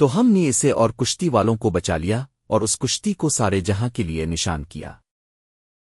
تو ہم نے اسے اور کشتی والوں کو بچا لیا اور اس کشتی کو سارے جہاں کے لیے نشان کیا۔